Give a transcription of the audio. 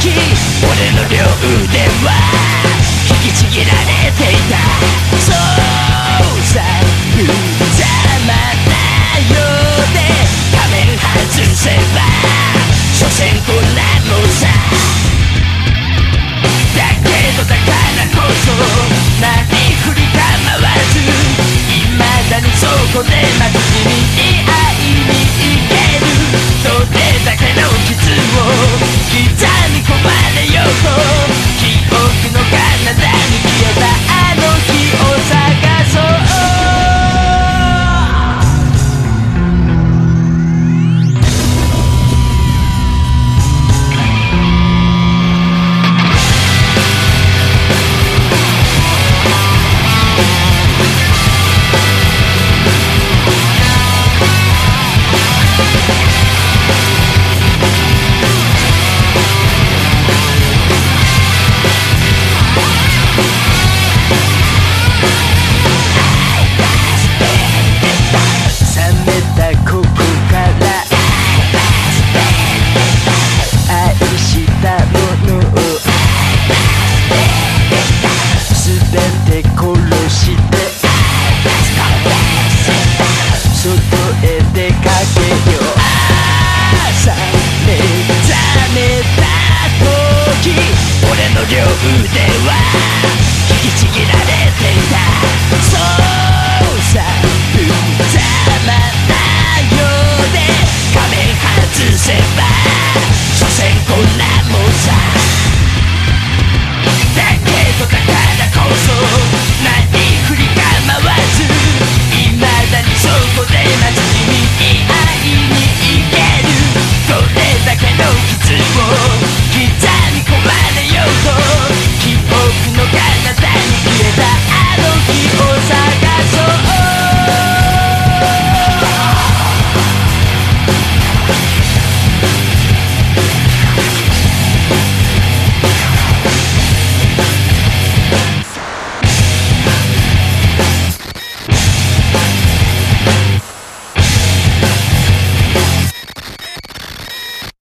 時俺の両腕は引きちぎられていた。そうさ無様なようで仮面外せば所詮こんなもんさ。だけどだからこそ何振り構わず未だにそこで Tuesday. Wow.